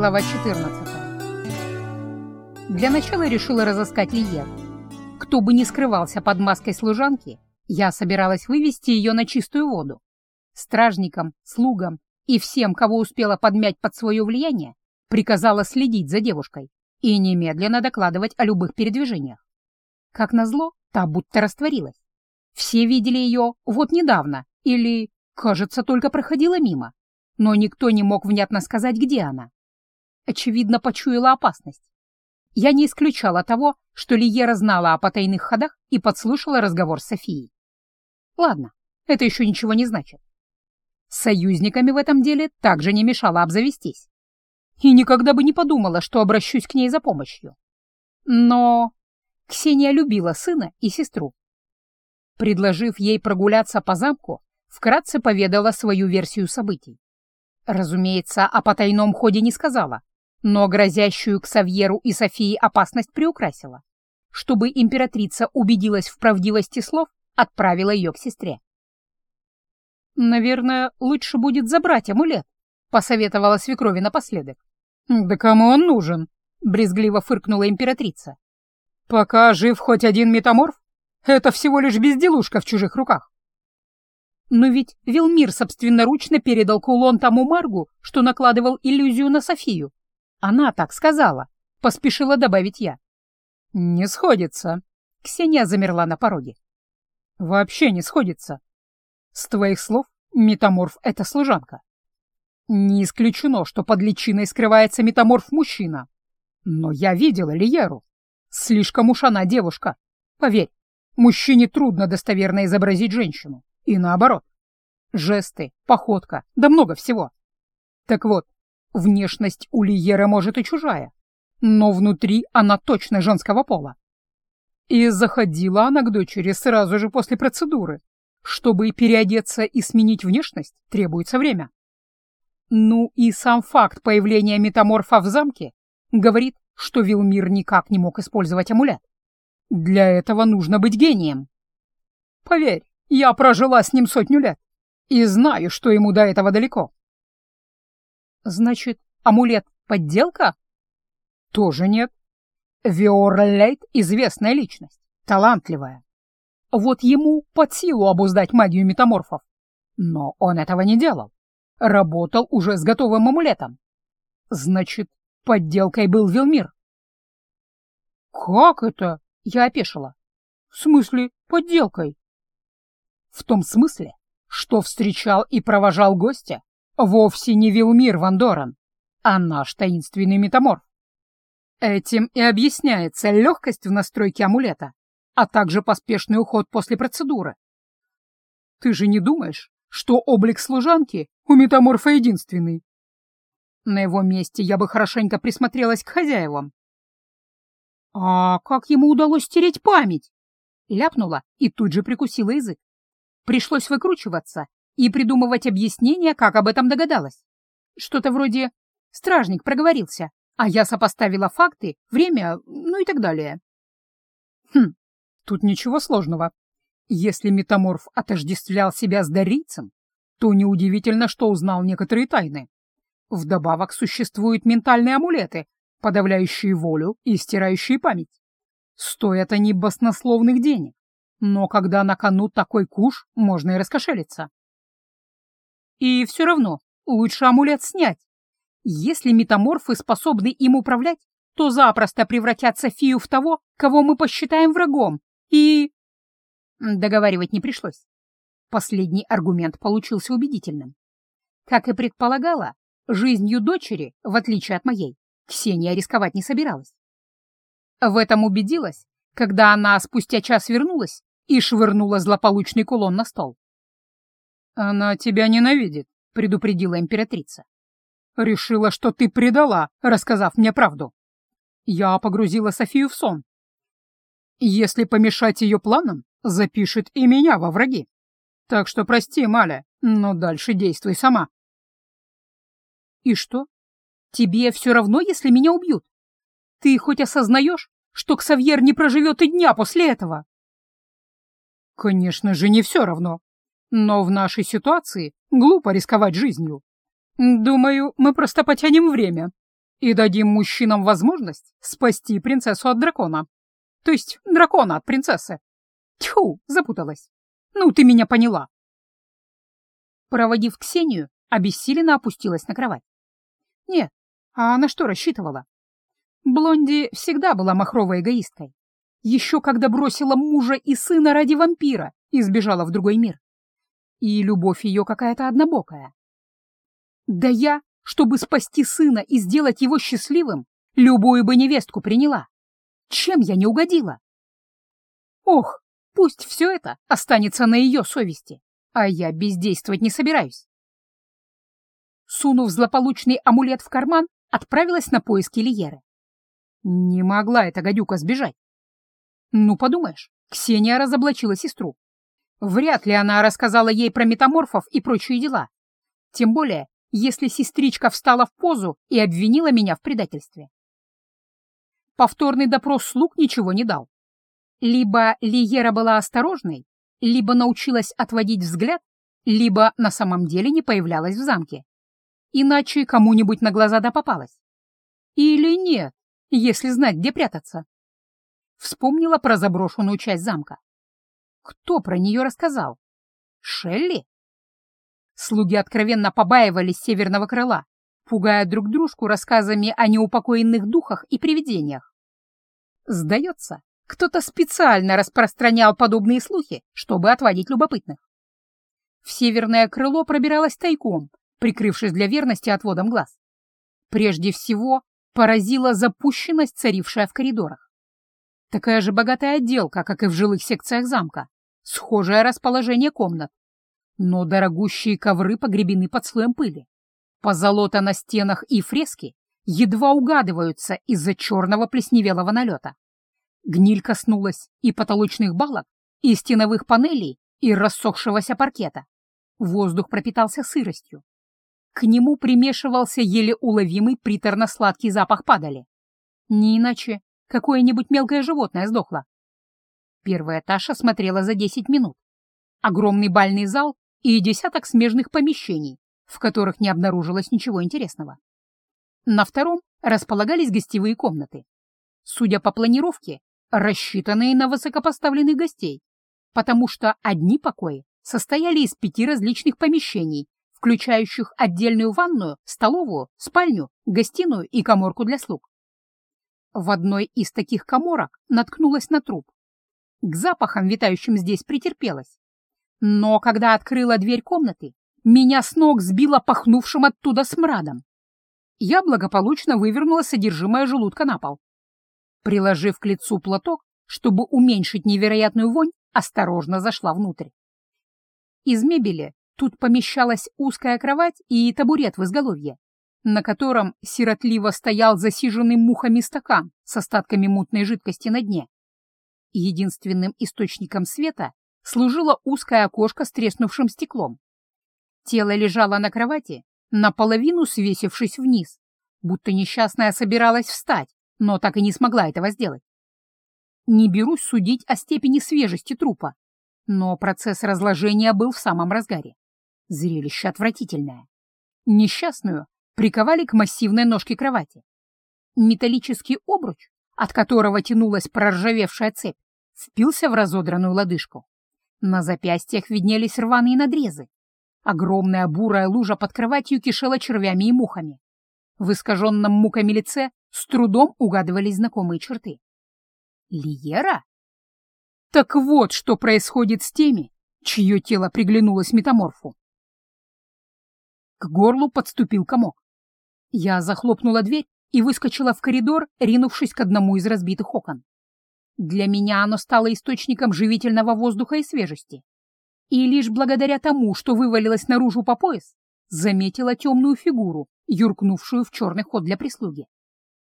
Глава 14. Для начала решила разыскать Лиер. Кто бы ни скрывался под маской служанки, я собиралась вывести ее на чистую воду. Стражникам, слугам и всем, кого успела подмять под свое влияние, приказала следить за девушкой и немедленно докладывать о любых передвижениях. Как назло, та будто растворилась. Все видели ее вот недавно или, кажется, только проходила мимо, но никто не мог внятно сказать, где она. Очевидно, почуяла опасность. Я не исключала того, что Лиера знала о потайных ходах и подслушала разговор с Софией. Ладно, это еще ничего не значит. Союзниками в этом деле также не мешало обзавестись. И никогда бы не подумала, что обращусь к ней за помощью. Но Ксения любила сына и сестру. Предложив ей прогуляться по замку, вкратце поведала свою версию событий. Разумеется, о потайном ходе не сказала, но грозящую к Савьеру и Софии опасность приукрасила. Чтобы императрица убедилась в правдивости слов, отправила ее к сестре. «Наверное, лучше будет забрать амулет», — посоветовала свекрови напоследок. «Да кому он нужен?» — брезгливо фыркнула императрица. Пока жив хоть один метаморф, это всего лишь безделушка в чужих руках. Но ведь Вилмир собственноручно передал кулон тому Маргу, что накладывал иллюзию на Софию. Она так сказала, поспешила добавить я. Не сходится. Ксения замерла на пороге. Вообще не сходится. С твоих слов, метаморф — это служанка. Не исключено, что под личиной скрывается метаморф-мужчина. Но я видела Лиеру. Слишком уж она девушка. Поверь, мужчине трудно достоверно изобразить женщину. И наоборот. Жесты, походка, да много всего. Так вот, внешность у Лиеры может и чужая, но внутри она точно женского пола. И заходила она к дочери сразу же после процедуры. Чтобы переодеться и сменить внешность, требуется время. Ну и сам факт появления метаморфа в замке говорит что Вилмир никак не мог использовать амулет. Для этого нужно быть гением. Поверь, я прожила с ним сотню лет и знаю, что ему до этого далеко. Значит, амулет — подделка? Тоже нет. Виорлейт — известная личность, талантливая. Вот ему под силу обуздать магию метаморфов. Но он этого не делал. Работал уже с готовым амулетом. Значит, Подделкой был Вилмир. «Как это?» — я опешила. «В смысле подделкой?» «В том смысле, что встречал и провожал гостя вовсе не Вилмир Вандоран, а наш таинственный метаморф. Этим и объясняется легкость в настройке амулета, а также поспешный уход после процедуры. Ты же не думаешь, что облик служанки у метаморфа единственный? На его месте я бы хорошенько присмотрелась к хозяевам. «А как ему удалось стереть память?» Ляпнула и тут же прикусила язык. Пришлось выкручиваться и придумывать объяснение, как об этом догадалась. Что-то вроде «стражник проговорился», а я сопоставила факты, время, ну и так далее. Хм, тут ничего сложного. Если метаморф отождествлял себя с дарийцем, то неудивительно, что узнал некоторые тайны. Вдобавок существуют ментальные амулеты, подавляющие волю и стирающие память. Стоят они баснословных денег, но когда на кону такой куш, можно и раскошелиться. И все равно лучше амулет снять. Если метаморфы способны им управлять, то запросто превратят Софию в того, кого мы посчитаем врагом, и... Договаривать не пришлось. Последний аргумент получился убедительным. Как и предполагала, Жизнью дочери, в отличие от моей, Ксения рисковать не собиралась. В этом убедилась, когда она спустя час вернулась и швырнула злополучный кулон на стол. «Она тебя ненавидит», — предупредила императрица. «Решила, что ты предала, рассказав мне правду. Я погрузила Софию в сон. Если помешать ее планам, запишет и меня во враги. Так что прости, Маля, но дальше действуй сама». И что? Тебе все равно, если меня убьют? Ты хоть осознаешь, что Ксавьер не проживет и дня после этого? Конечно же, не все равно. Но в нашей ситуации глупо рисковать жизнью. Думаю, мы просто потянем время. и дадим мужчинам возможность спасти принцессу от дракона. То есть дракона от принцессы. Тьфу, запуталась. Ну, ты меня поняла. Проводив Ксению, обессиленно опустилась на кровать. Нет, а на что рассчитывала? Блонди всегда была махровой эгоисткой. Еще когда бросила мужа и сына ради вампира и сбежала в другой мир. И любовь ее какая-то однобокая. Да я, чтобы спасти сына и сделать его счастливым, любую бы невестку приняла. Чем я не угодила? Ох, пусть все это останется на ее совести, а я бездействовать не собираюсь. Сунув злополучный амулет в карман, отправилась на поиски Лиеры. Не могла эта гадюка сбежать. Ну, подумаешь, Ксения разоблачила сестру. Вряд ли она рассказала ей про метаморфов и прочие дела. Тем более, если сестричка встала в позу и обвинила меня в предательстве. Повторный допрос слуг ничего не дал. Либо Лиера была осторожной, либо научилась отводить взгляд, либо на самом деле не появлялась в замке. Иначе кому-нибудь на глаза да попалась. Или нет, если знать, где прятаться. Вспомнила про заброшенную часть замка. Кто про нее рассказал? Шелли? Слуги откровенно побаивались северного крыла, пугая друг дружку рассказами о неупокоенных духах и привидениях. Сдается, кто-то специально распространял подобные слухи, чтобы отводить любопытных. В северное крыло пробиралась тайком, прикрывшись для верности отводом глаз. Прежде всего, поразила запущенность, царившая в коридорах. Такая же богатая отделка, как и в жилых секциях замка, схожее расположение комнат, но дорогущие ковры погребены под слоем пыли. Позолота на стенах и фрески едва угадываются из-за черного плесневелого налета. Гниль коснулась и потолочных балок, и стеновых панелей, и рассохшегося паркета. Воздух пропитался сыростью. К нему примешивался еле уловимый приторно-сладкий запах падали. Не иначе какое-нибудь мелкое животное сдохло. Первая Таша смотрела за 10 минут. Огромный бальный зал и десяток смежных помещений, в которых не обнаружилось ничего интересного. На втором располагались гостевые комнаты. Судя по планировке, рассчитанные на высокопоставленных гостей, потому что одни покои состояли из пяти различных помещений, включающих отдельную ванную, столовую, спальню, гостиную и коморку для слуг. В одной из таких коморок наткнулась на труп. К запахам, витающим здесь, претерпелась. Но когда открыла дверь комнаты, меня с ног сбило пахнувшим оттуда смрадом. Я благополучно вывернула содержимое желудка на пол. Приложив к лицу платок, чтобы уменьшить невероятную вонь, осторожно зашла внутрь. Из мебели тут помещалась узкая кровать и табурет в изголовье, на котором сиротливо стоял засиженный мухами стакан с остатками мутной жидкости на дне. Единственным источником света служило узкое окошко с треснувшим стеклом. Тело лежало на кровати, наполовину свесившись вниз, будто несчастная собиралась встать, но так и не смогла этого сделать. Не берусь судить о степени свежести трупа, но процесс разложения был в самом разгаре. Зрелище отвратительное. Несчастную приковали к массивной ножке кровати. Металлический обруч, от которого тянулась проржавевшая цепь, впился в разодранную лодыжку. На запястьях виднелись рваные надрезы. Огромная бурая лужа под кроватью кишела червями и мухами. В искаженном муками лице с трудом угадывались знакомые черты. Лиера? Так вот, что происходит с теми, чье тело приглянулось метаморфу. К горлу подступил комок. Я захлопнула дверь и выскочила в коридор, ринувшись к одному из разбитых окон. Для меня оно стало источником живительного воздуха и свежести. И лишь благодаря тому, что вывалилось наружу по пояс, заметила темную фигуру, юркнувшую в черный ход для прислуги.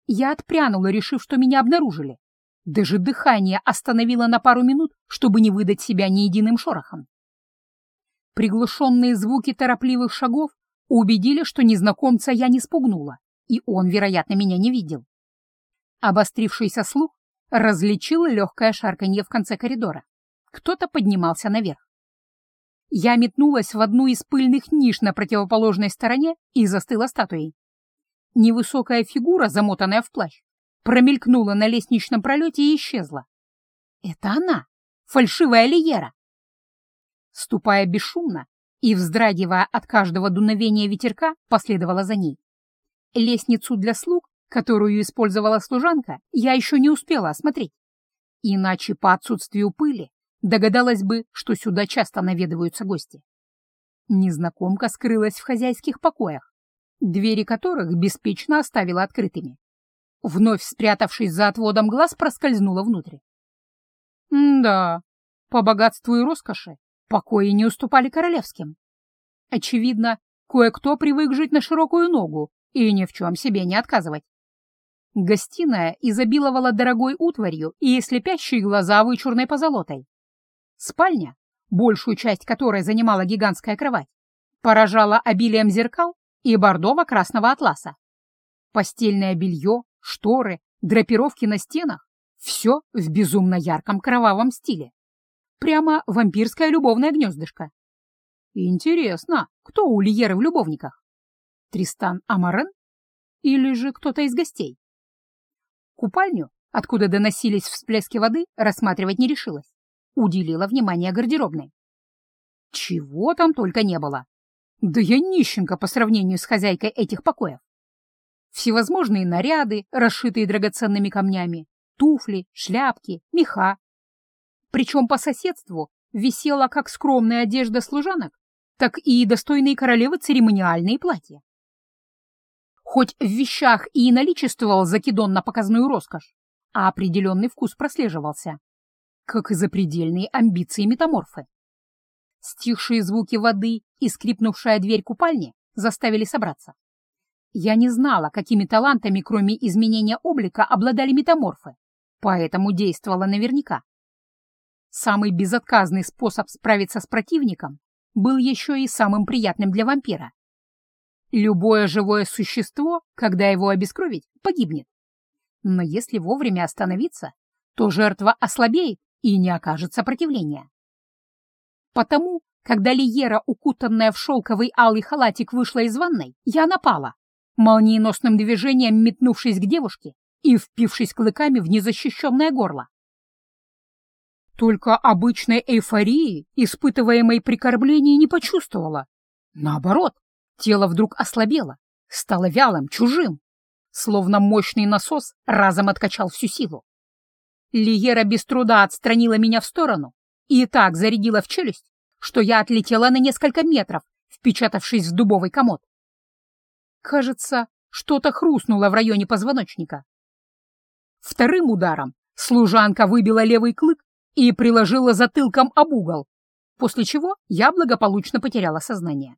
Я отпрянула, решив, что меня обнаружили. Даже дыхание остановило на пару минут, чтобы не выдать себя ни единым шорохом. Приглушенные звуки торопливых шагов убедили, что незнакомца я не спугнула, и он, вероятно, меня не видел. Обострившийся слух различил легкое шарканье в конце коридора. Кто-то поднимался наверх. Я метнулась в одну из пыльных ниш на противоположной стороне и застыла статуей. невысокая фигура, замотанная в плащ, промелькнула на лестничном пролете и исчезла. Это она, фальшивая Лиера. Ступая бесшумно и вздрагивая от каждого дуновения ветерка, последовала за ней. Лестницу для слуг, которую использовала служанка, я еще не успела осмотреть. Иначе по отсутствию пыли догадалась бы, что сюда часто наведываются гости. Незнакомка скрылась в хозяйских покоях, двери которых беспечно оставила открытыми. Вновь спрятавшись за отводом глаз, проскользнула внутрь. да, по богатству и роскоши покои не уступали королевским. Очевидно, кое-кто привык жить на широкую ногу и ни в чем себе не отказывать. Гостиная изобиловала дорогой утварью и слепящие глаза вычурной позолотой. Спальня, большую часть которой занимала гигантская кровать, поражала обилием зеркал и бордово-красного атласа. Постельное белье, шторы, драпировки на стенах — все в безумно ярком кровавом стиле. Прямо вампирское любовное гнездышко. Интересно, кто у Лиеры в любовниках? Тристан Амарен? Или же кто-то из гостей? Купальню, откуда доносились всплески воды, рассматривать не решилась. Уделила внимание гардеробной. Чего там только не было. Да я нищенка по сравнению с хозяйкой этих покоев. Всевозможные наряды, расшитые драгоценными камнями, туфли, шляпки, меха. Причем по соседству висела как скромная одежда служанок, так и достойные королевы церемониальные платья. Хоть в вещах и наличествовал закидон на показную роскошь, а определенный вкус прослеживался, как и запредельные амбиции метаморфы. Стихшие звуки воды и скрипнувшая дверь купальни заставили собраться. Я не знала, какими талантами, кроме изменения облика, обладали метаморфы, поэтому действовала наверняка. Самый безотказный способ справиться с противником был еще и самым приятным для вампира. Любое живое существо, когда его обескровить, погибнет. Но если вовремя остановиться, то жертва ослабеет и не окажет сопротивления. Потому, когда Лиера, укутанная в шелковый алый халатик, вышла из ванной, я напала, молниеносным движением метнувшись к девушке и впившись клыками в незащищенное горло. Только обычной эйфории, испытываемой при кормлении, не почувствовала. Наоборот, Тело вдруг ослабело, стало вялым, чужим, словно мощный насос разом откачал всю силу. Лиера без труда отстранила меня в сторону и так зарядила в челюсть, что я отлетела на несколько метров, впечатавшись в дубовый комод. Кажется, что-то хрустнуло в районе позвоночника. Вторым ударом служанка выбила левый клык и приложила затылком об угол, после чего я благополучно потеряла сознание.